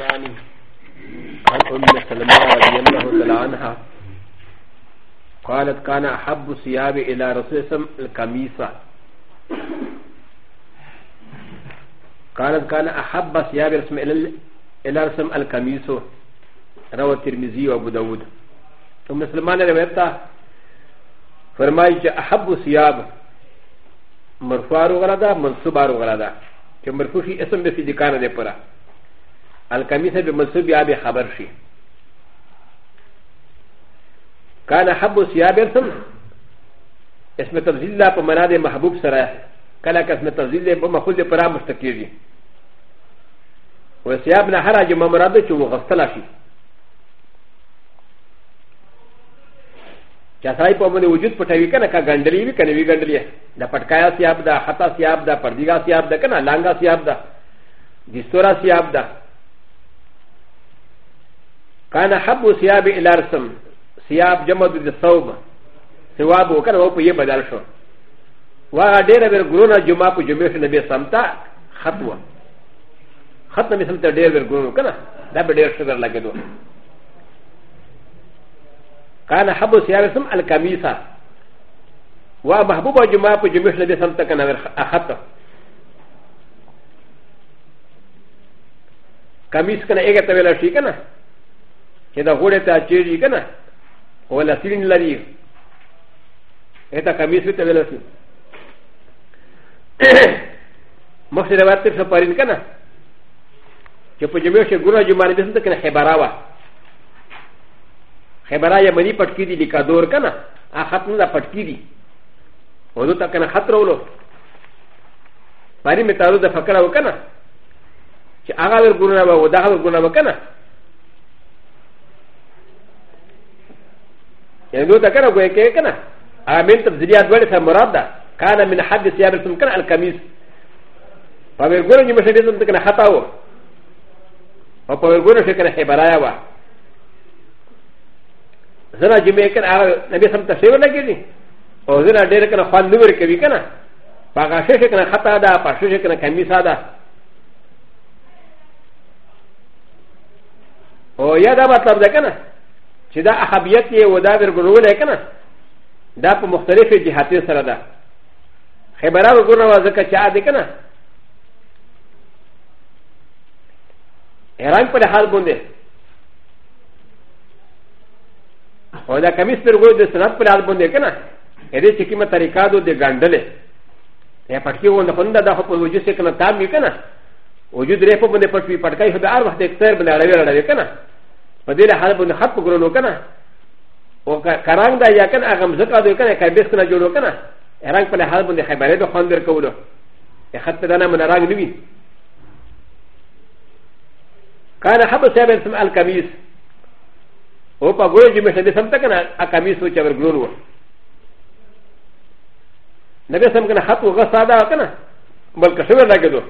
الثاني عن أم سلمة رضي الله تعالى عنها قالت كان أحب الثياب إلى رسول الله القميصة قالت كان أحب الثياب رسم إلى رسم القميص روى الترمذي وأبو داود ثم سلمان روايته فرمایي چې احب الثياب مرفوع غلا ده منصوب غلا ده چې مرفوع شي اسم به دي کانه ده پره الكميسه بمنصوب ابي خبر شي كان حب سيابرتم اسم تفضيل لا بمناد محبوب سرا كلا كاسم تفضيل بمخل برا مستكيري وسيابنا حراج ممرضه شو مغسلا شي چې سړی په باندې وجود پټوي کنه کا ګندلې وي کنه وی ګندلې دا پټکایا سیاب دا خطا سیاب دا پردیګا سیاب دا کنه لانګا سیاب دا دستورا سیاب دا كان حب سياب إلى رسم سياب جمد الثوب سواب وكان هو في بدل شو وغادر بالقرون جمعة جمعة النبي سمتا خطوة خطوة مثل تدير بالقرون كنا لا بدير شجر لكدو كان حب سياب اسم الكميسة ومحبوب جمعة جمعة النبي سمتا كان خطوة كميس كان ايه تبلا شيء كنا چې دا غوړې ته چیرې کنه ولا سیرین لري اته کمیس ته ویل شي مخکې روایت ته سپارین کنه چې په جمعې کې ګورو جمعې دې څنګه کنه خبره وا خبره یې منی پټکی دی لیکا دور کنه ا ختم لا پټکی دی ورو ته کنه خطر ولو پاري می تاسو د فکر وکنه چې هغه ور ګورو نه و دا هغه ګورو نه وکنه يعني لو تكره غوي كنا امين تبذيريا دولي سمرادا كان من حد ثياب السمكن القميص فبيقولوا ني مشي لازم تكنا خطاو فبيقولوا شكل حبرايا وا زنا جميكن على نبي سم تسيو لكي او زنا دير كنا فان نور كبي كنا فغاشش كنا خطا دا فاشش كنا قميصا دا او يا دا مطلب ده كنا چې دا احبیت یې و دا ورګورولی که نه دا په مختلفې جهاتې سره ده خبره وګوره وه ځکه چې عادي که نه ایران پر حال باندې او دا کمیس پرګو د سنت پر حال باندې که نه دې چې کومه طریقه دو د ګنډلې یا پټکي و نه خوند دا خو په وجود سره کنه تام وي کنه وجود ری په باندې پټوي پټکای خو د هر وخت اکثر بل اړوي اړوي کنه パディラハブのハプグロノカナオカランダヤカナアガムザカドカナカビスカナジョロカナエランパディハブのハバレドハンデルコードエハタダナムナラングビカナハブセブンスマルカミスオパゴレジメシャディサムタカナアカミスウチアブグロノなべさんがハトがさだかな、まかしゅうだけど。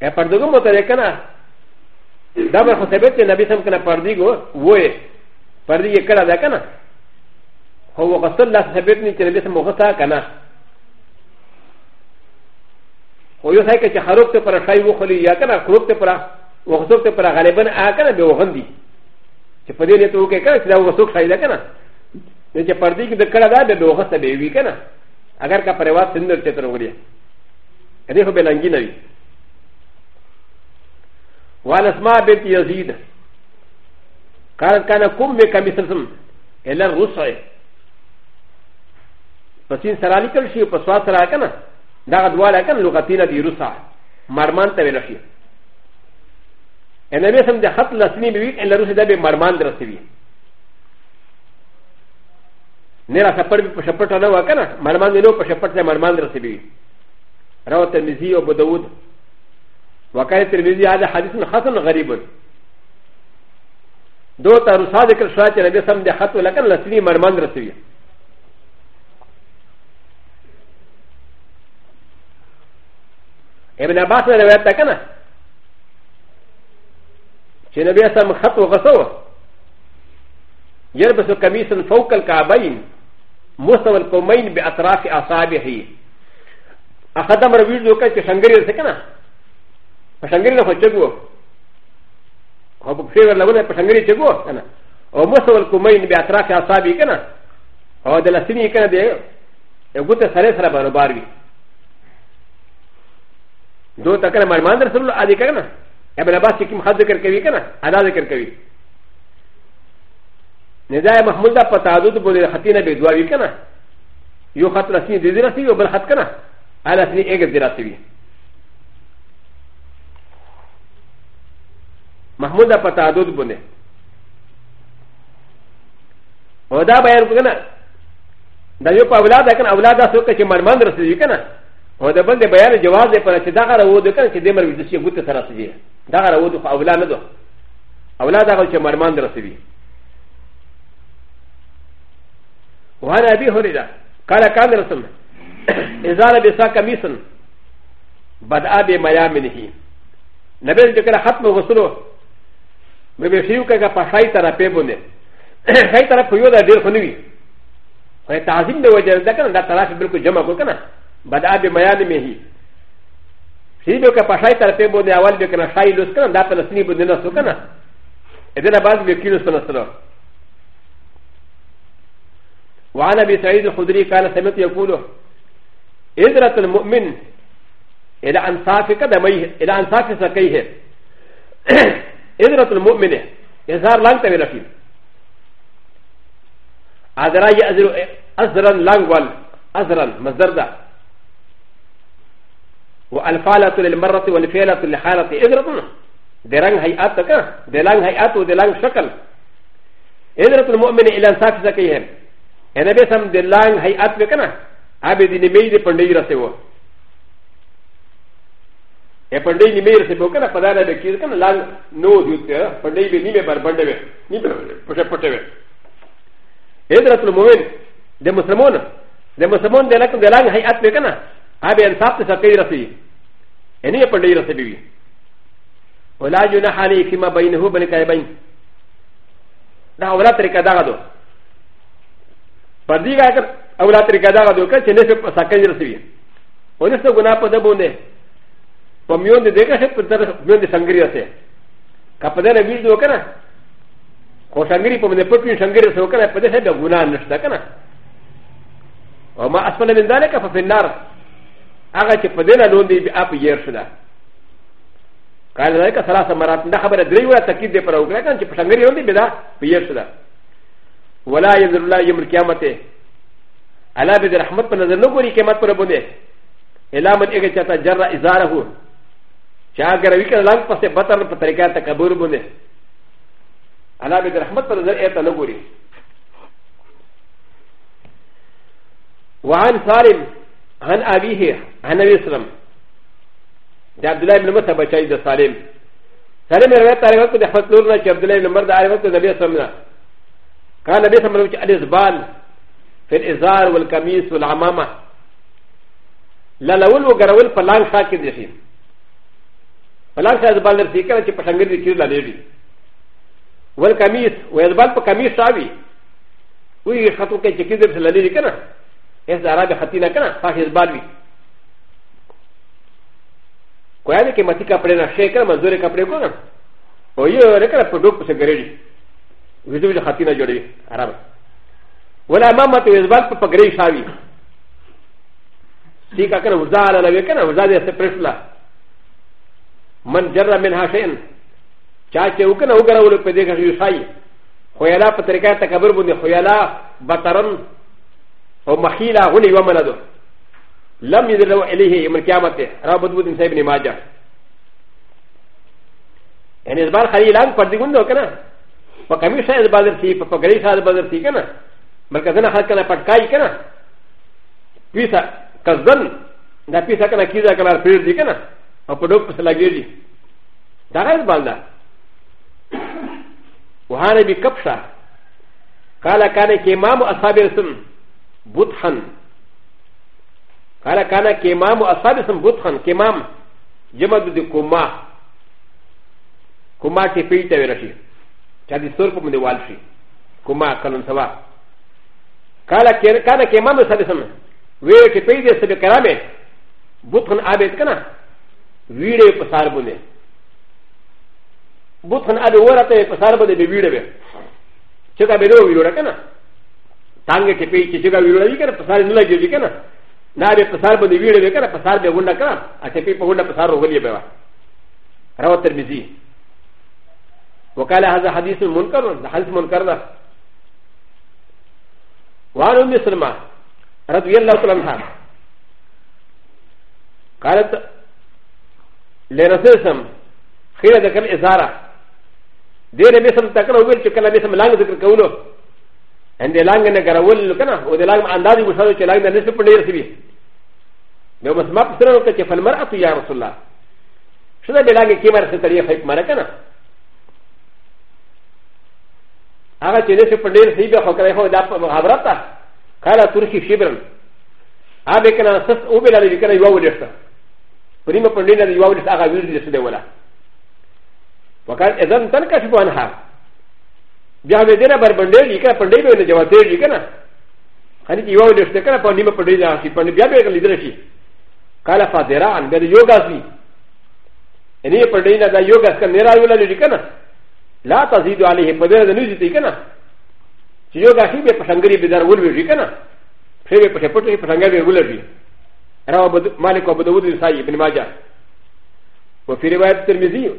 え、パドゴモトレカナだから、セベテナビサムキナパディゴ、ウェイ、パディエカラダカナ。ほうがそらセベテナビサムオサカナ。ほよさいかちハロクテパラシャイウォーリヤカナ、クロクテパラ、ウォーソクテパラガレバンアカナビウォーハンディ。チパディネトウケカナ、チラウォーソクシャイダカナ。で、チパディギデカラダビウォーハサビウィカナ。アガカパレワセンドルテトログリア。エレフベランギナビ。وعن اسماء بنت يزيد قالت كان كم بك مثلثم الى الرسع فسين سرالي كل شيء فسوات سرالي كنا داغ دوالا كان لغتين دي رسع مرمان تبين شيء انا بسم ده خط لسني بيك الا رسع ده بمرمان درسي بي نرى سفر بشفرت انا وكنا مرمان دي نو بشفرت مرمان درسي بي روى الترمذي وابو داود وكان الترمذي هذا حديث حسن غريب دو ترسا ذكر شاة النبي صلى الله عليه وسلم دي خط ولكن لسني مرمان رسوية ابن عباس نے روایت تک نا کہ نبی اسلام خط وغسو يلبس قميصا فوق الكعبين مستوى القومين باطراف اصابعه اخدم رويد لوكا کہ شنگری سے کنا パシャングルのチェゴー。おぼくせがならパシャングルチェゴー。おもそうこまいにべあたらかさびかな。おでらしにかなで。よくてされさらばのバービー。どうたからまんだするありかな。やべらばしきもはずかけびかな。あらでかけび。ネザイマムダパタドボディハティナビドワビカナ。よかったらしにでらしによばはかな。あらしにえげでらしに。محمود په تعدد باندې او دا بیان کنه دا یو په اولاد کنه اولاد تاسو کې مرمند رسېږي کنه او دا باندې بیان جواز دی پر چې دا غره و د کنه چې د مرګ د شي ګوت سره رسېږي دا غره و د اولاد نه دو اولاد هغه چې مرمند رسېږي وانا ابي هريره قال كان رسول اذا لبس قميصا بدأ بميامنه نبي ذكر ختم غسله م ب ش ي و ك ا ق ا شاي ترى بيبوني شاي ترى بيودا دير خنوي تعزيم دو وجه ذكر لا ترى في بلكو جمع كنا بدا بميان مهي شيء بك ا شاي ترى بيبوني اول بك ا شاي لوس كنا دا فلسطيني بودنا سكنا اذن بعض بكيلو سنسلو وعن ابي سعيد الخدري قال سمعت يقول ادرة المؤمن الى انصاف كدميه الى انصاف سكيه ا ذ ر ة المؤمن ا ز ا ر لانك ت ب ي ل ف ي ا ذ ر ا ي أ ز ر ا لانك وال أ ز ر ا مصدر ده و أ ل ف ا ل ة ل ل م ر ة و ا ل ف ي ل ة ل ح ا ل ة ا ذ ر ة دران هيئاتك دران هيئات و دران شكل ا ذ ر ة المؤمن الى ساكزكيهم انا بسم دران هيئات بكنا عبد نميد قنديرة سواه ا پندې نیمه رسې بوکنه په دانه به کیر کنه لال نو دیوت ته پندې به نیمه بر بندې به نیمه پټه پټه به ادرت المؤمن د مسلمان د مسلمان د لکه د لان هيئت به کنه هغه انصاف ته سکه رسې اني پندې رسې بي ولا جناح عليه فيما بينه وبين كايبين دا اوله طریقه دا غدو پر دې غاکر اوله طریقه دا غدو کچې نه سکه رسې وي ورسته ګنا په ده باندې パミヨンでデカシェプタルミヨンでサングリアセカパデラビジドカナコサングリポメプリンサングリアセオカナパデヘダグナンスタカナオマアスパレメンダレカフェンダーアガチェパデラロンディアピヤシダカラダレカサラサマランダハバレデリウラタキデパラウグラカンチェプサングリオンディベダピヤシダウォライズルライムキャマテアラビデラハマパナザノコリキャマプラボデエラマンエゲチャタジャライザラホチャーガラビカランパセバタンパタリカタカブルブネアラビカラハマタルエタノグリワンサリムアンアビヘアンアビスラムでアブライブのマタバチャイザサリムサリムレタリバクでハトルナチアブライブのマダアリバクでビスラムナカナビスラムのチアリズバンフェルエザーウォルカミスウォルアママララウォルウォガラウォルパランサキデシム فلان شاید بل نرسی کنه چه پشنگر دی کرلا لیدی ول کمیس و از بل پا کمیس ساوی وی خطو که چکی درس لیدی کنه ایس دارا به خطی نکنه پاش از بل بی کوئی آده که متی کپڑے نشه کنه منظور کپڑے کنه و یه رکنه پا دوک پسه گریدی ویدو جو خطی نجوڑی عرب ولا امامت و از بل پا پگری شاوی سیکا کنه وزا علا لوی کنه وزا دیسته پرشلا من جر من هاشين چاچه وکنه وګرول په دې کې یو شای خویلا په طریقه تکبر باندې خویلا بطرن او مخیلا غنی وملدو لم يدلو اليه يوم القيامه رابط بن سيب بن ماجه يعني ازبار خليلان فردقون كنا وكمي شاي ازبار تي فقري شاي ازبار تي كنا مركزنا خلق كنا فتكاي كنا بيسا كزن دا بيسا كنا كيزا كنا فريد دي كنا او په ډوب پسې لګېږي دا غیر بال ده وهانه بي کپشه قال كان كإمام أصحاب الرسم بطحن قال كان كإمام أصحاب الرسم بطحن كإمام جمع دي كما كما تفيل تورشي كادي سرق من والشي كما كلن سوا قال كان كإمام أصحاب الرسم ويرتفيل سبكرامه بطحن عبد كنا ویڑے پسار بنے بوتھن ادھے ہو رہا پسار بنے بے ویڑے بے چکا بے دو ویڑو رکھے نا تانگے کے پیچھے چکا ویڑو بھی کرے پسار نہیں لگی ہوگی نا نہ بے پسار بنے ویڑے بے کرے پسار بے گنڈا کرا اچھے پی پہ گنڈا پسار ہو گئی بے رو ترمیزی وقال هذا حديث منكر حديث منكر ده وعن ام سلمى رضي الله عنها قالت لنسلسم خير ذكر الازاره دير بسم تكره ويل تكلم بسم لانغ ذكر كونه عند لانغ نكره ول كنا ودي لانغ اندازي وشاو تشلانغ نسل بدير سبي لو بس ما بسرنا كتش فالمرأة يا رسول الله شو ده بلانغ كيمار ستريه فيك مرة كنا هذا تشلانغ بدير سبي خكره هو ده مغابرة قال تركي شبرا هذا كنا سس أوبلا لكنا يواوليشتا プリマプリナで言われたあがウィルですでわら。わかん、えざんたんかしぼんは。ビアベデラバルバンデリカプレビューのジャワテリカナ。ハリキワウデステカラパニマプリナシパニビアベリデシ。カラファデラン、ベルヨガズビ。エネプリナダヨガスカネラユラリカナ。ラタジドアリヘパデラのニュージティカナ。ヨガシビパシャングリビザウルビリカナ。シビパシャポティパシャングリビウルビ。روى مالك وابو داود النسائي بن ماجه وفي رواية الترمذي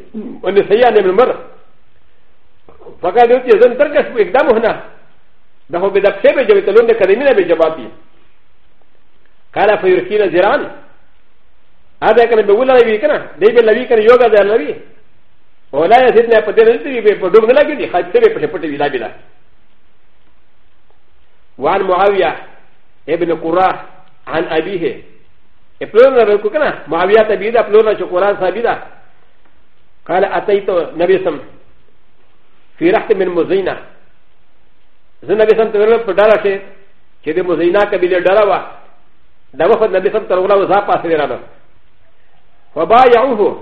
والنسائي عن ابن مر فقال يوتي زن تركش بإقدام هنا ده هو بدأ بشيء بجبه تلون ده كدمين بجباتي قال فيركينا زيران هذا كان بقول لنا بيكنا ده بلوي كان يوغا ده لوي ولا يزيدنا بدل نتري بدوم نلا كذي خد سبب بشه بشه بلا بلا وعن معاوية ابن قراء عن أبيه ا پلون ر کو کنه معاویه تبیدا پلون چ قران ثابیدا قال اتیت نبی سم فی رحت من مزینہ ز نبی سم تر په ډارا شه چې د مزینہ قبیله ډارا وا دا وخت نبی سم تر ولا وزا پاسې راغله فبايعوه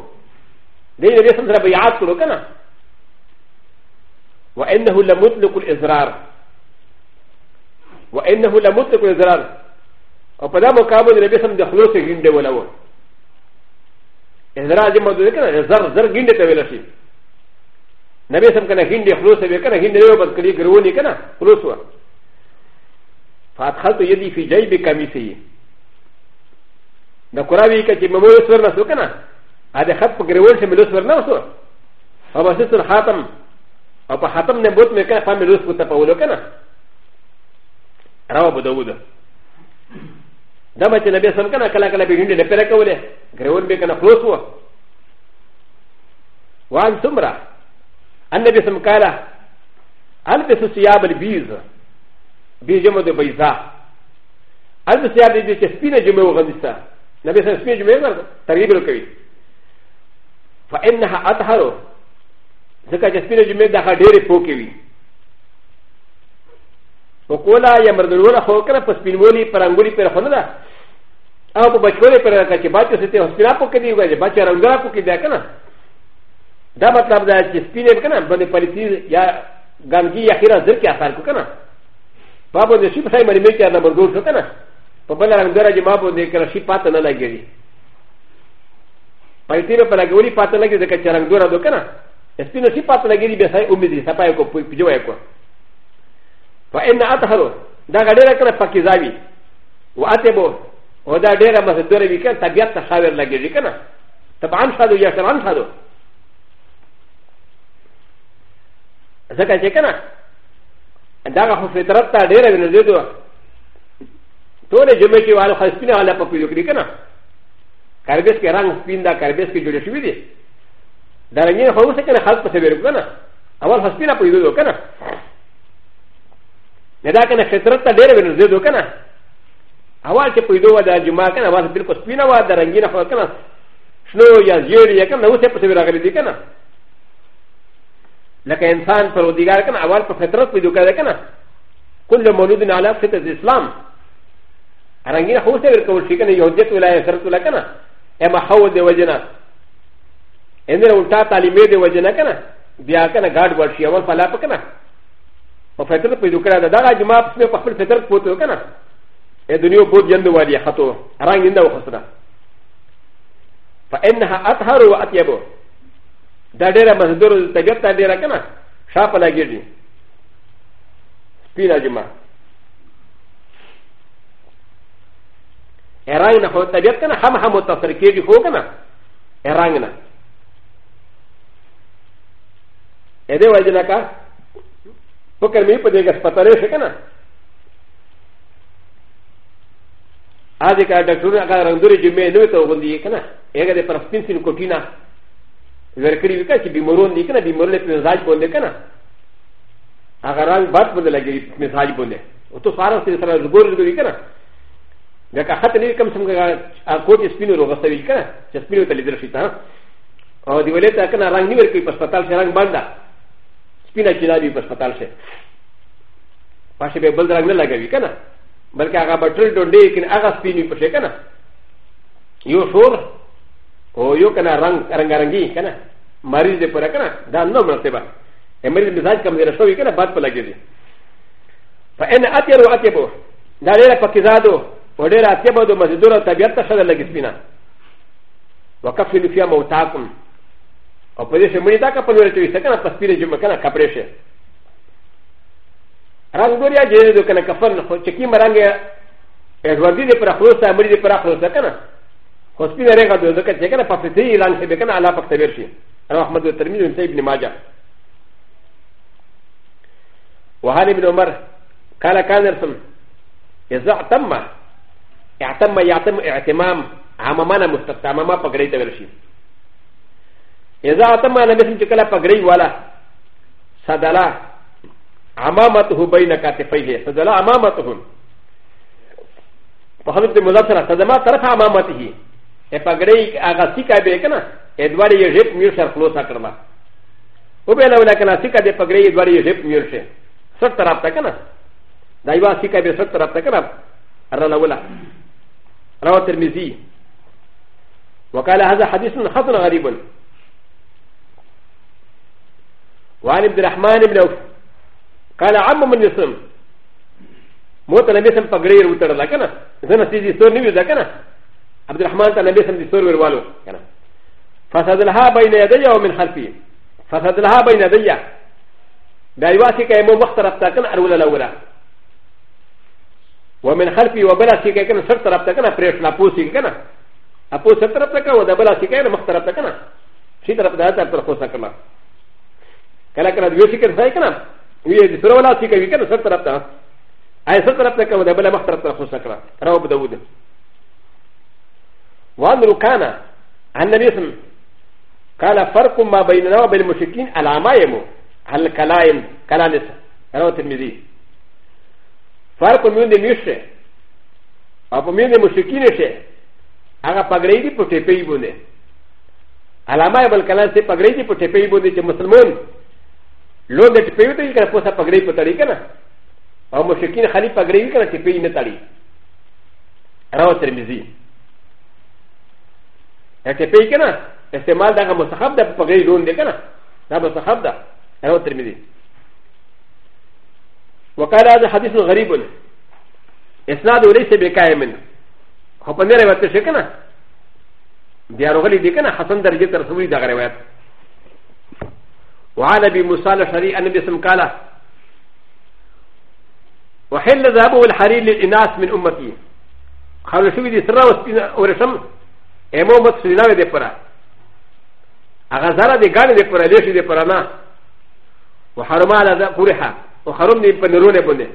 دې نبی سم سره بیعت کړو کنه وانه لمطلق الاضرار وانه لمطلق الاضرار او په دا مقام د ربي سم د خلوص ګنده ولاو اذرا دې مدو کنه زر زر ګنده ته ویل شي نبي سم کنه ګنده خلوص به کنه ګنده یو بس کلی ګرونی کنه خلوص و فاتخلت يدي في جيب قميصي د قراوی کچې ممو سر نه سو کنه ا دې خط په ګرول شي ملوس ورنه وسو او بس سر خاتم او په خاتم نه بوت مې کنه په ملوس کو ته پولو کنه راو بدوده ダマチナベサンカナカラカラビリンデペレカウレ、グレウンベカナフロスワワンソムラ、アンデベサンカラ、アルペスシアブルビーズ、ビジョムデバイザー、アルペスシアブルビスピナジムウガンディサ、ナベサンスピジメガタリブルカイ、ファエンナハアタハロ、ザカジャスピナジメダハデレポケウィ。و کولا یا مردلونه خو کنه په سپینولی پرنګولی پر خونه ده او په بچولی پر راکا چې بچو سته هسپینا په کې دی وایي بچا رنګرا په کې دی کنه دا مطلب دا چې سپینې کنه باندې پلیتی یا ګانګي یا خیره ذکر اثر کو کنه په باندې شي په ځای باندې مې کې دا مرګور شو کنه په بل رنګرا چې ما باندې کړه شي پات نه لګیږي پلیتی په لګولي پات لګیږي ځکه چې رنګورا دو کنه سپینې شي پات لګیږي به ځای امید یې سپایو کو پجوای کو و إ ن أ ت ه ر و دا غدير كنا فكيزاوي و أ ت ب و و دا دير مصدر بكنا تبيت تشاور لجيجي كنا طبعا شادو يشرعن شادو ذكا شكنا دا غفو فترات تا دير من الزيدو تولي جمعي وعلى خلصين على فكيزو كري كنا كاربس كي رانغ سبين دا كاربس كي جولي شوي دي دا رنجين خوصة كنا خلص بسبيرو كنا أول خلصين أبو يدو كنا دا کنه فطرت ته ډېر ورن زیدو کنه اول چې پیدا و د جمعه کنه واسه بالکل سپینه و د رنگینه خو کنه شنو یا زیړ یا کنه اوسه په راغلی دی کنه لکه انسان پر ودیګار کنه اول په فطرت پیدا کړه کنه کله مولود علی فطرت اسلام رنگینه خو څه ورکول شي کنه یهودیت ولای سره تل کنه اما خو د وجنه اندره الټا تعلیمې د وجنه کنه بیا کنه گاډ ورشي اول فلا پکنه و فتر پیدا کرده دادا جماع پسمه پخپل فتر پوتو کنه دنیا بود جند والی خطو رنگ نده و خسره فانها اطهر و اطيب دا ډیره مزدور طبیعت ته ډیره کنه شاپ لګیږي سپینا جمع ارنګ نه خو طبیعت کنه هم هم متاثر کیږي خو کنه ارنګ نه اده وجه نه که フォーミープディガスパタレシェナアディカダクルナガランドリジメノトウォンディエカナエガデパラスピンシンコティナウェルクリウカチビモロンディケナビモレプンザイボンデカナアガランバットデレギミザイボンデウトファラスティサラズゴルディケナだから、ハテレカムサムがアコティスピノロガサビカナ、ジャスピノテレシタ、オディベレタカナランニューキーパスパタルシャランバンダ。سپینه جلابي بس پتال شي پاشي به بل رنگ نه لګوي کنه بلکې هغه بټل ډونډې کنه هغه سپینې پښې کنه یو شور او یو کنه رنگ رنگارنګي کنه مریض دې پر کنه دا نو مرتبه مریض مزاج کمزور شوی کنه بعد په لګي فإن أتيب وأتيبو داريرا فكزادو وديرا أتيبو مزيدورا تبيرتا شدر لجسمنا وكفلوا فيها موتاكم او په دې چې مړی دا کا په لور ته وي څنګه په سپیره جمع کنه کپړې شي رنگوریا جوړې دو کنه کفن خو چې کی مرنګ ایډوردی دې پر خو سره مړی دې پر خو سره کنه خو سپیره رنګ دو ځکه چې کنه په پتی اعلان شي کنه الله پک تبیر شي احمد ترمذی او ابن ماجه وهل ابن عمر قال كان رسول اذا اعتم اعتم يعتم اعتمام عممنا مستقام ما پکړې ته ورشي اذا اتم انا مثل جكلا فغري ولا سدلا امامته بين كتفيه سدلا امامته فحضرت مذاكره سدما طرف امامته فغري اغاسي كابي كنا ادواري يجيب مير سر كلوسا كرما وبلا ولا كنا سيكا دي فغري ادواري يجيب مير شي سر طرف تكنا دايما سيكا بي سر طرف تكنا رلا ولا روى الترمذي وقال هذا حديث حسن غريب وعن عبد الرحمن بن عوف قال عم من يسلم موت النبي سم فقرير وتر لا كنا زنا سيدي سور نبي ذا كنا عبد الرحمن قال النبي سم سور وروالو كنا فسدلها بين يدي ومن خلفي فسدلها بين يدي دايواسي كايمو وقت ربتا كنا ارولا لولا ومن خلفي وبلا سيكا كنا سر تربتا كنا بريش نابوسي كنا ابو سر تربتا كنا ودبلا سيكا مختربتا كنا شي تربتا تربتا خوسا كنا كلا كلا دوي فكر ساي كنا وي دي سورة ولا فكر وي كنا سر طرف تا اي سر طرف تا كما دا بلا مخ طرف تا خو سكرا رواه ابو داود وان ركانا عن نبيسم قال فرق ما بيننا وبين المشركين العما يمو هل كلايم كلانس رواه الترمذي فرق من المشرك او په مینه مشرکین شه هغه پګړې دي په ټیپې بونه علامه بل کلام سي پګړې دي په ټیپې بونه چې مسلمان ロディペイトリカポサパグレイプタリカナ。アモシキンハリパグレイカナティペイネタリ。ラオセミズィ。エテペイカナ、エテマダガモサハダパグレイロンデカナ。ダモサハダ、ラオセミズィ。وقال هذا حديث غريب اسناد ليس بكائم هو بنرى وتشكنا ديارو غلي ديكنا حسن درجه ترسوي دا غريبات وعن ابي موسى الاشعري ان ابي سمكالا وحل ذهبه الحرير للاناث من امتي قالوا شو بدي سرا ورشم امو مت سلينا دي پرا اغازارا دي غاني دي پرا ليش دي پرا نا وحرما على ذا قرحا وحرم دي پنرونه بنده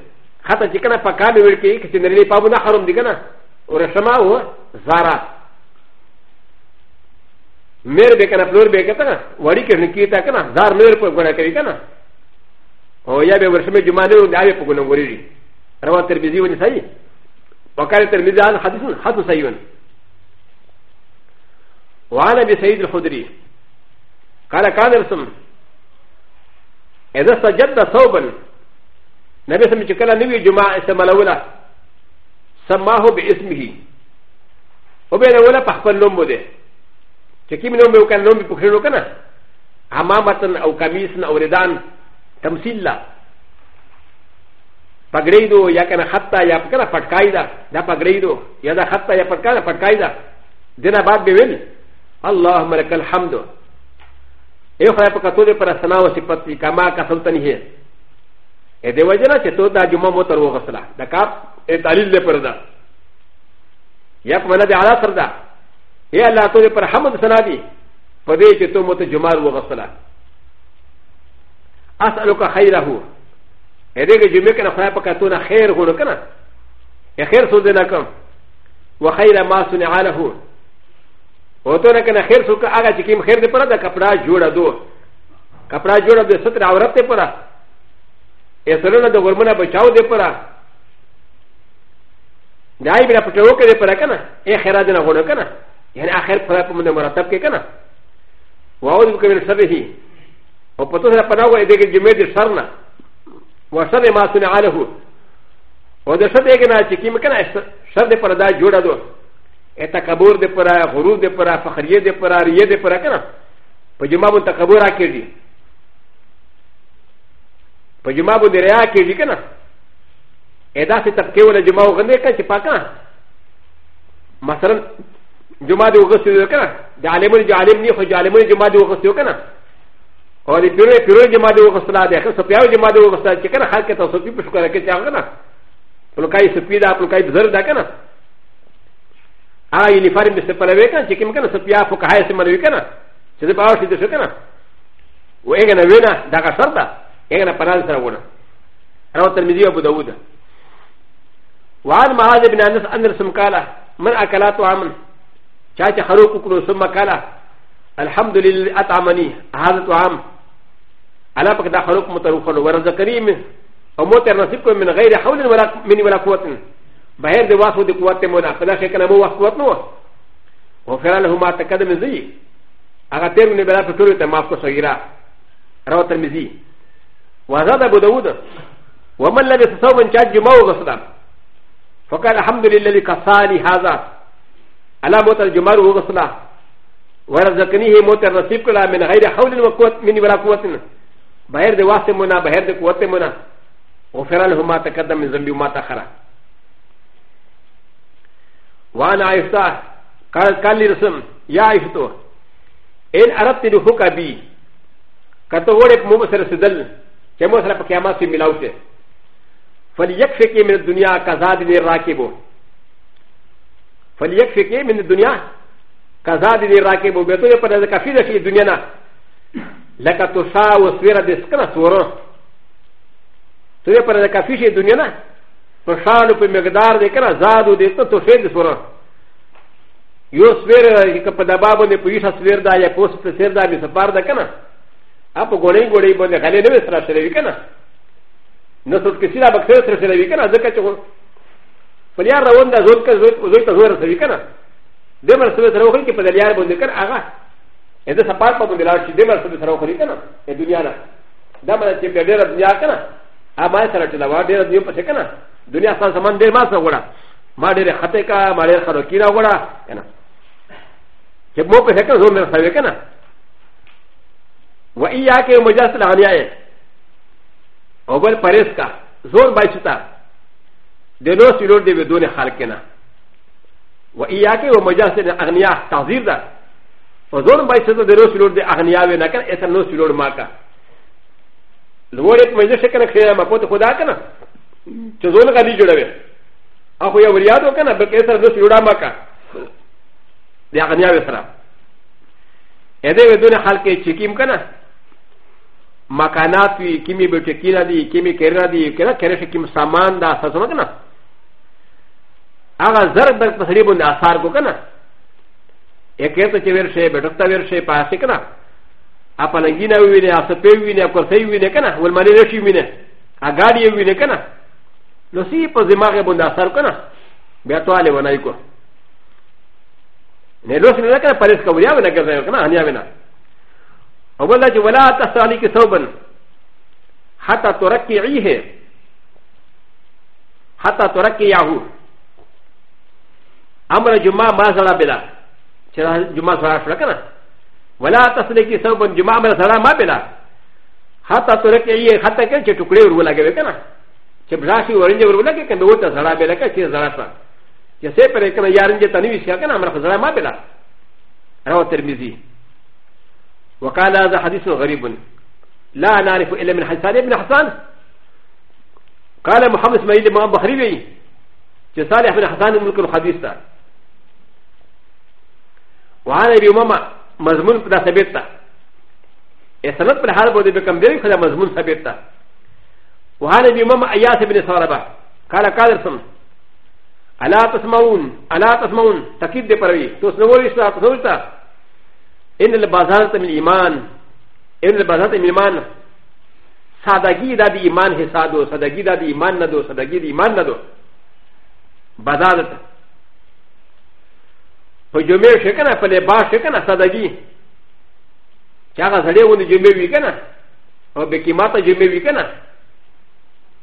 حتى چکنا پکامي ورکی کچنرلي پابو نا حرم دي کنا ورشما هو زارا メルベカナプロベカナ、ワリケンキタカナ、ザーメルコゴラケリカナ。おやべ、ウシメジュマネウン、アレポゴノゴリリ。ラワテルビジュウンサイ。パカレテルビザーハディスン、ハトサイウン。ワラビサイドホデリ。カラカナルソン。エザサジャタソーバン。ナビサミチカラニビジュマエサマラウラ。サマホビエスミヒ。オベラウラパパンロムデ。چې کوم نوم یو کنه نوم په خېلو کنه امامتن او کمیسن او ردان تمثيل لا پګړېدو یا کنه حتا یا کنه پټکای دا دا پګړېدو یا دا حتا یا پټکای دا پټکای دا دنه بعد به ویل اللهم لك الحمد اے خدای په کتو دې پر سنا او صفات کی کما کا سلطنی ہے اے دیو جنا چې تو دا جمعه مو تر وغسلا دا کا اے تعلیل دې پر دا یا په مله دې اعلی پر دا یا اللہ تو پر حمد سنا دی پدے کہ تو مت جمال و غسلا اسالو کا خیر ہو ادے کے جمعے کے نفرا پکا تو نہ خیر ہو نہ اے خیر سو دینا کم و خیر ما سنع له او تو نہ کہ خیر سو کا آگا چکیم خیر دے پڑا دا کپڑا جوڑا دو کپڑا جوڑا دے ستر عورت دے پڑا اے سرنا دو غرمنا بچاؤ دے پڑا دائی بنا پٹو کے دے پڑا کنا اے خیرات دینا ہو نہ کنا يعني آخر فلا بمن مرتب كي كنا وأعوذ بك من شره وبتوسع فناوى إذاك الجميع دي شرنا وشر ما صنع له وده شر إيجنا تكي مكنا شر دي پردا جوڑا دو تکبر دي پرا غرور دي پرا فخرية دي پرا رية دي پرا كنا فجمع بن تکبر آكي دي فجمع بن ريا آكي دي كنا إذا سي تبكي ولا جمع وغنده كنا چه پاكنا مثلا جمعه د وغسې و که نه د عالمون جالم نه خو جالمون جمعه د وغسې و که نه او د پیرو پیرو جمعه د وغسلا د اخر سپیاو جمعه د وغسلا چې که نه خلک ته سپي په شکر کې چې هغه نه پلوکای سپی دا پلوکای بزر دا که نه هغه یونیفارم دې سپلوي که نه چې کوم که نه سپیا فقهای سملوي که نه چې زه په هغه شي دې شو که نه و هغه نه وینه دغه شر ده هغه نه پناه سره ونه رواه ترمذي ابو داود وعن معاذ بن انس ان رسم قال من اكلات وعمل شاید خروق کلو ثم کلا الحمد لله اطعمني هذا طعام الا بك دا خروق متروخل ورزقني او موتر نصیب کو من غیر حول ولا من ولا قوت بغیر د واسو د قوت مولا خدا شي کنه مو واسو قوت نو او خیر له ما تقدم زی هغه تیر نه بلا په ټول ته معاف کو صغیرا رو ترمذی وزاد ابو داود ومن لبس ثوبا جاج موغصدا فقال الحمد لله الذي كساني هذا على موتر جمار وغسلا ورزقنيه موتر نصيب كلا من غير حول وقوة من ولا قوة بغير دي واسم منا بغير دي قوة منا غفر له ما تقدم من ذنبي وما تأخر وانا عفتاه قالت قال لي رسم يا عفتو ان اردت لحق بي كتو ورق مبصر سدل كمو سر قيامات في ملاوته فليكفك من الدنيا كزاد الراكبه فليكفي كي من الدنيا كزاد دي راكب وبيتو يقول هذا كفي في الدنيا لك تسا وسويرة دي سكرة سورة تو يقول هذا كفي في الدنيا فشالو في مقدار دي كنا زادو دي تسوير دي سورة يو سويرة كبه دبابو دي پويشة سوير دا يا پوس سوير دا بي سفار دا كنا اپو گوڑي گوڑي بنده غلي نوي سرا شروي كنا نصد كسي دا بكسر سرا شروي كنا ذكا چه فليار روان دا زول كا زول تا زور سوي كنا دمر سوي سرو خلي كي فليار بوندي كنا آغا إذا سپار پا بوندي لارشي دمر سوي سرو خلي كنا إيه دنيا نا دمر چه بيا دير دنيا كنا آما سرا چلا وار دير دنيا پسي كنا دنيا سان سمان دير ماس نغوڑا ما دير خطه کا ما دير خروكي نغوڑا كنا چه مو پسي كنا زول مر سوي كنا وإياك مجاز العنياء أول پريس کا زور بایشتا でのしろでべどねはるけな。わいやけをもじゃせなあにゃ、たずいだ。フォゾンバイセットでのしろであにゃべなか、えさのしろまか。ローレットもじゃせかなくせなまことこだかな。ちょぞなかりじゅらべ。あほやわりやどかな、べけさのしろまか。であにゃべさら。えでべどねはるけちきんかな。マカナフィ、キミブチキラディ、キミケラディ、ケラケラシキムサマンダ、サソマカナ。هغه زر برګ په سړي باندې اثار کو کنه یکه ته چې ورشه به ډکتا ورشه پاسې کنه اپا لنګی نه ویني اس په ویني کو سې ویني کنه ول مری رشي ویني ا ګاډي ویني کنه نو سی په دماغ باندې اثر کنه بیا ته علي ونای کو نه لوس نه کنه پرېس کو بیا ونه کوي کنه هنیا وینا او بل چې ولا تسالي کې ثوبن حتا ترقيعيه حتا ترقيعه امر جمعه ما زړه بلا چې جمعه سره شړ کنه ولا تسلکی ثوب جمعه ما سره ما بلا حتا ترک یې حتا کې چې ټوکړې ور ولګې کنه چې براشي ورنجه ور ولګې کنه وته زړه بلا کې چې زړه سره چې سه پر کنه یارنجه تنوي شي کنه امر زړه ما بلا رواه ترمذی وقال هذا حديث غريب لا نعرف الا من حسان ابن حسان قال محمد اسماعيل امام بخاري چې صالح بن حسان ملک الحديث ته وعن ابي امامه مضمون قد ثبتت اسند بالحال بود بكم ذلك هذا مضمون ثبتت وعن ابي امامه اياس بن ساربه قال قادرسم الا تسمعون الا تسمعون تكيد دي پروي تسنول اسلام تسنولتا ان البازار من ایمان ان البازار من ایمان سادگی دا دی ایمان حسادو سادگی دا دی ایمان ندو سادگی دی ایمان ندو بازارت په جمعې شي کنه په لباس شي کنه سادهګي چې هغه سړی ونه جمعې وي کنه او به قیمته جمعې وي کنه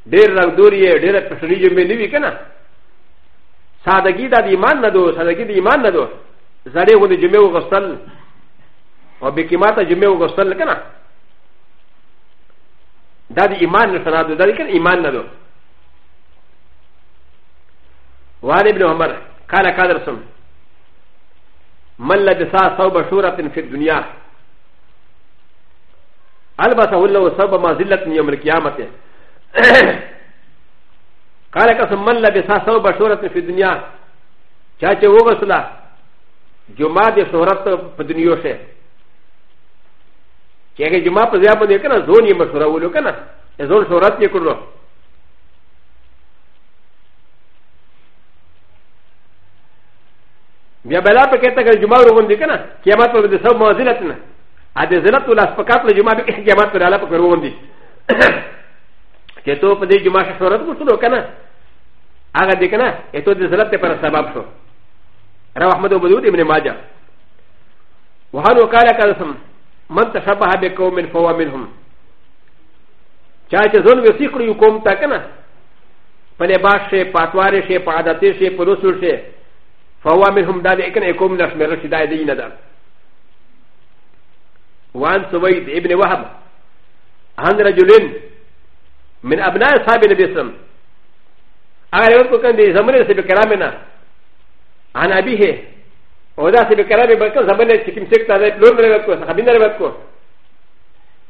ډېر رنګدوري یې ډېر پښنی جمعې نه وي کنه سادهګي د ایمان نه دو سادهګي د ایمان نه دو زړې ونه جمعې وغوښتل او به قیمته جمعې وغوښتل کنه دا د ایمان نشانه ده دا د ایمان نه دو وعن ابن عمر قال قال رسول الله من لبسا صوب شورة في الدنيا البس وله صوب ما زلت يوم القيامة قال قسم من لبسا صوب شورة في الدنيا چاچه وغسلا جمعه دي شهرت په دنیا شه چې هغه جمعه په ځای باندې کنه زون یې مشوره ولو کنه زون شهرت یې کړلو بیا بلا په کې ته جمعه وروندې کنه قیامت پر دې سب مازلت نه ا دې زلت ولا سپکات له جمعه به قیامت پر الله په وروندې چې ته په دې جمعه شهرت وکړو کنه هغه دې کنه ته دې زلت پر سبب شو رواه احمد او بدود ابن ماجه وهل وقال قسم من تشبه بقوم من فهو منهم چا چې ځون وسیکړو کوم تا کنه په لباس شي پاتوارې شي په عادتې شي په رسول شي فهو منهم داد اكن اكم نشمر شدا دينا دا وعن سويد ابن وهب عن رجلين من ابناء اصحاب النبي صلى الله عليه وسلم اگر يقول كان دي زمن سبي كلامنا عن ابيه وذا سبي كلامي بكن زمن شكيم سكتا ذا لون ربكو خبين ربكو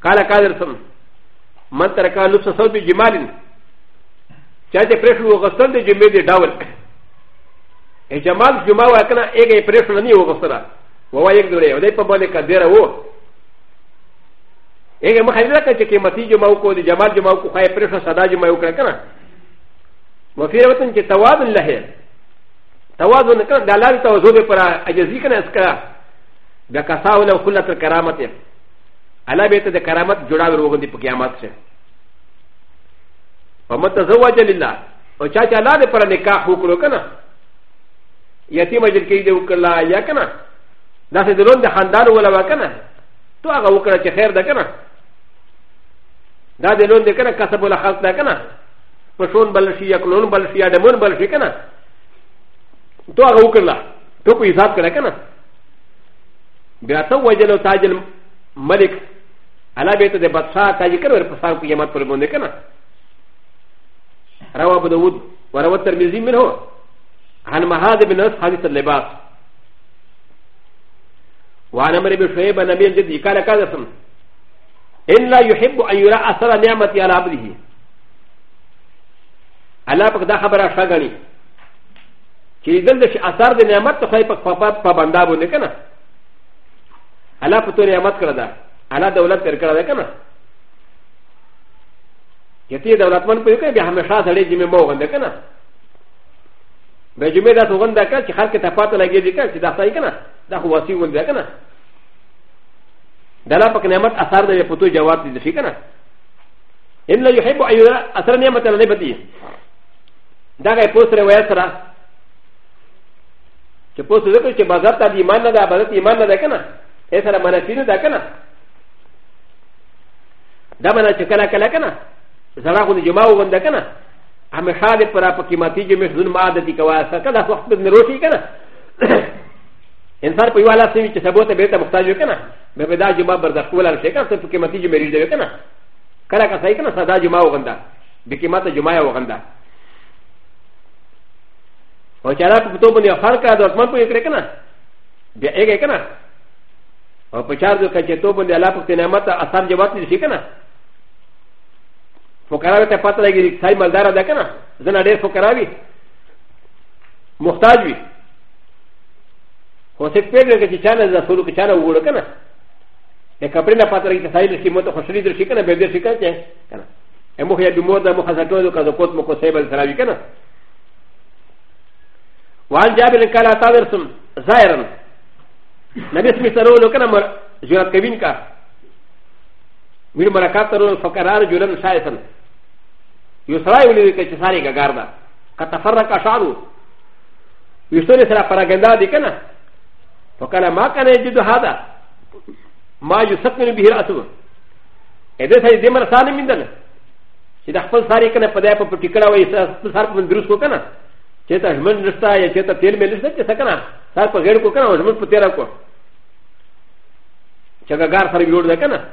قال قادر سم من تركا لبس صوت بجمال چاہتے پریشو غسل دے جمعے دے ڈاول ا جمال جمعه وكنا ايه بريشلني وغسرى وهو يكدري ولي قبل كدير هو ايه مخيلك كيمتي جمعه كو جمال جمعه كو هاي بريشل سدى جمعه كنا وفي وطن كتواب الله تواب كنا دلال توزوب فرا اجزيكنا اسكا بكاساولا كلة الكرامة على بيت الكرامة جرى روغن دي بكيامات شيء ومتزوج لله وشاشا لا دي فرا نكاح وكلو كنا ي ت ي م ا ج ر ك ي د و ك ل ا ي ا ك ن ا د ا س د ل و ن د ح ن د ا ر و ل ا و ك ن ا تو اغا و ك ر ا چه خير دا ك ن ا دا د ل و ن د ك ن ا كسب و ل ا خلق دا ك ن ا پشون بلشي یا کلون بلشي یا دمون بلشي ك ن ا تو اغا و ك ل ا تو کو حساب کرا ك ن ا بیا تو وجل و تاج الملک علا بیت د بدشاہ تاج کرو پسان قیامت پر بوندے ك ن ا روا بدود وروت ترمیزی من ہو عن مهاد بن نصف حديث اللباس وعن امر بن شعيب النبي جد قال كذا ان لا يحب ان يرى اثر نعمتي على عبده الله پاک دا خبره ښه غني چې دل د اثر د نعمت ته خای پاک پابندا بونه کنه الله په تو نعمت کړه دا الله دولت کړ کړه دا کنه یتي دولتمن په یو کې به همیشه سړی ذمہ مو غند کنه ب ج م ع د ا ت و غ ن د ا ك ا ت خ ا ل ك ت ا ف ا ت ل ا ج ي د ي ك ا ت د ا س ا ي ك ن ا د ا خ و ا س ي و ل د ا ك ن ا د ل ا ب ك ن ع م ت أ ث ا ر د ي ب ت و جواب د ي ك ن ا إ ن لا يحب أ ي ر أ ث ر ن ع م ت ا ل ن ب ت ي د ا غ ا ي بوس ر و ي س ر ا ك بوس ذ ك ر ك ب ا ز ا ت ا د ي م ا ن د ا ب ا ز ا ت ي م ا ن د ا ك ن ا إ ث ر م ن ا س ي ن د ا ك ن ا د ا م ن ا ش ك ل ا ك ل ا ك ن ا زراغ ن ج م ا و ن د ا ك ن ا アメシャレプラパキマティジメスルマーディカワサカダフォクトネロシカナエンサープユアラシミチサボテベタモタジュカナメベダジュマバダフォラシカセプキマティジメリデュカナカラカサイカナサダジュマウガンダビキマタジュマヤウガンダおちゃらぷとぶにははかどまんぷりくれかなでえげかなおぷちゃるかちとぶにはらぷてなまたあさんじわってしかな فقراء ته پته لګي سای مالدار ده کنه زنه ډېر فقراء وي محتاج وي خو څه پیږي چې چانه د سولو کې چانه وګړو کنه د کپړې نه پته لګي چې سای لشي مو ته خوشري در شي کنه به دې شي کنه امو هي د مور د مخزاتو د کذکوت مو کو سیبل سراوي کنه وعن جابر قال اتادرسم زائرا نبي اسمي سرولو كنا مر جرات كبين كا وير مركات ترول فقرار جولن شايفن よさらいを見るかちさりがガーダー。かたさらかしゃる。よそれさらパラガンダーでかな。とからまかねじどはだ。まゆさくにびらと。えでさえでまさにみんな。しだふさりかなパデパプティカラウェイサーサープンドゥスコかな。チェタジムンスタイチェタテルメルセテサカナ。サーパゲルコカナウジムプテラコ。チェガガーサリグルデカナ。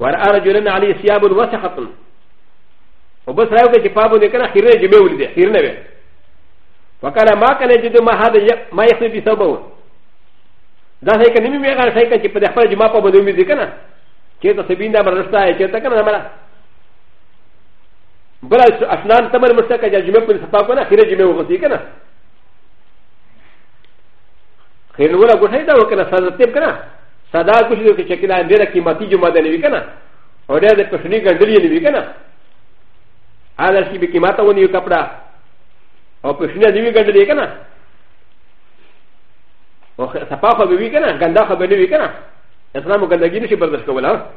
وأرجلنا عليه ثياب وسخة و بس راو كي پابو نكنا خيرنا جمع ولده خيرنا بي وكان ما كان جدو ما هذا ما يخصي في سوبه دا سي كان نمي ميغان سي كان چه پده خبر جمع پابو نمي دي كنا چه تا سبين دا مرستا ہے چه تا كنا نمرا بلا اشنان تمر مرستا كا جمع پر سفا كنا خيرنا جمع وغسي كنا خيرنا ولا گوشای دا وكنا سازتیب كنا سادا گوشی دو كي چكنا اندیرا قیمتی جمع دا نوی كنا اور دا دا پشنی گندلی نوی كنا アラシビキマタウニュカプラオプシナディウィガンディケナオサパファビウィケナガンダファビウィケナエスラムガンダギリシブルスコブラ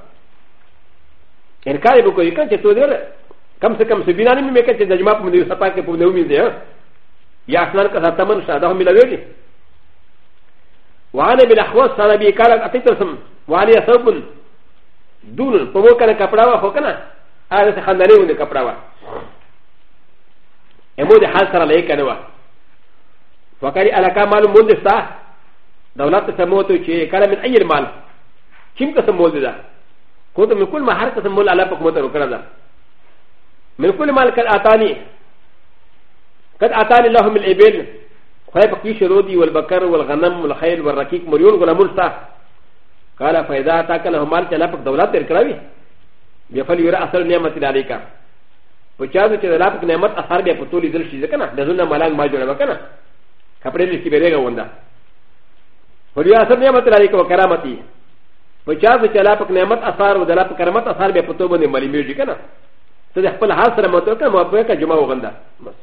エンカリブコイカンチェトデルカムセカムセビナミメケチェジマプミューサパケプネウミデアヤスナカサタマンシャダウミラウィリ وعلى بالاخوات سنبي كارك اتيتسم وعلى صوب دون فوكا كابراوى فوكنا هذا سخندري وني كبراوا امو دي حال سره لای کنه وا وکری علاقه مال مندستا دولت سموتو چې کله من ایر مال کیم قسم مول ده کو ته مکل ما هر قسم مول الله پک متر وکړه ده مکل مال کل اتانی قد اتانی الله من الابل خای پکې شروع دی والبکر والغنم والخیل والرکیک مریون غلامون ستا قال فاذا اتاك لهم مال کله پک دولت تر کړوي بیا فل یو اصل نعمت د اړیکا په چا چې د لاپ نعمت اثر بیا په ټولې دل شي ځکه نه د زونه ملنګ ما جوړه وکنه کپړې لې کې بیرېګه وندا فل یو اصل نعمت د اړیکا کرامتي په چا چې لاپ نعمت اثر او د لاپ کرامت اثر بیا په تو باندې ملي میږي کنه ته خپل حال سره متو کنه مو په کې جمعه وغنده بس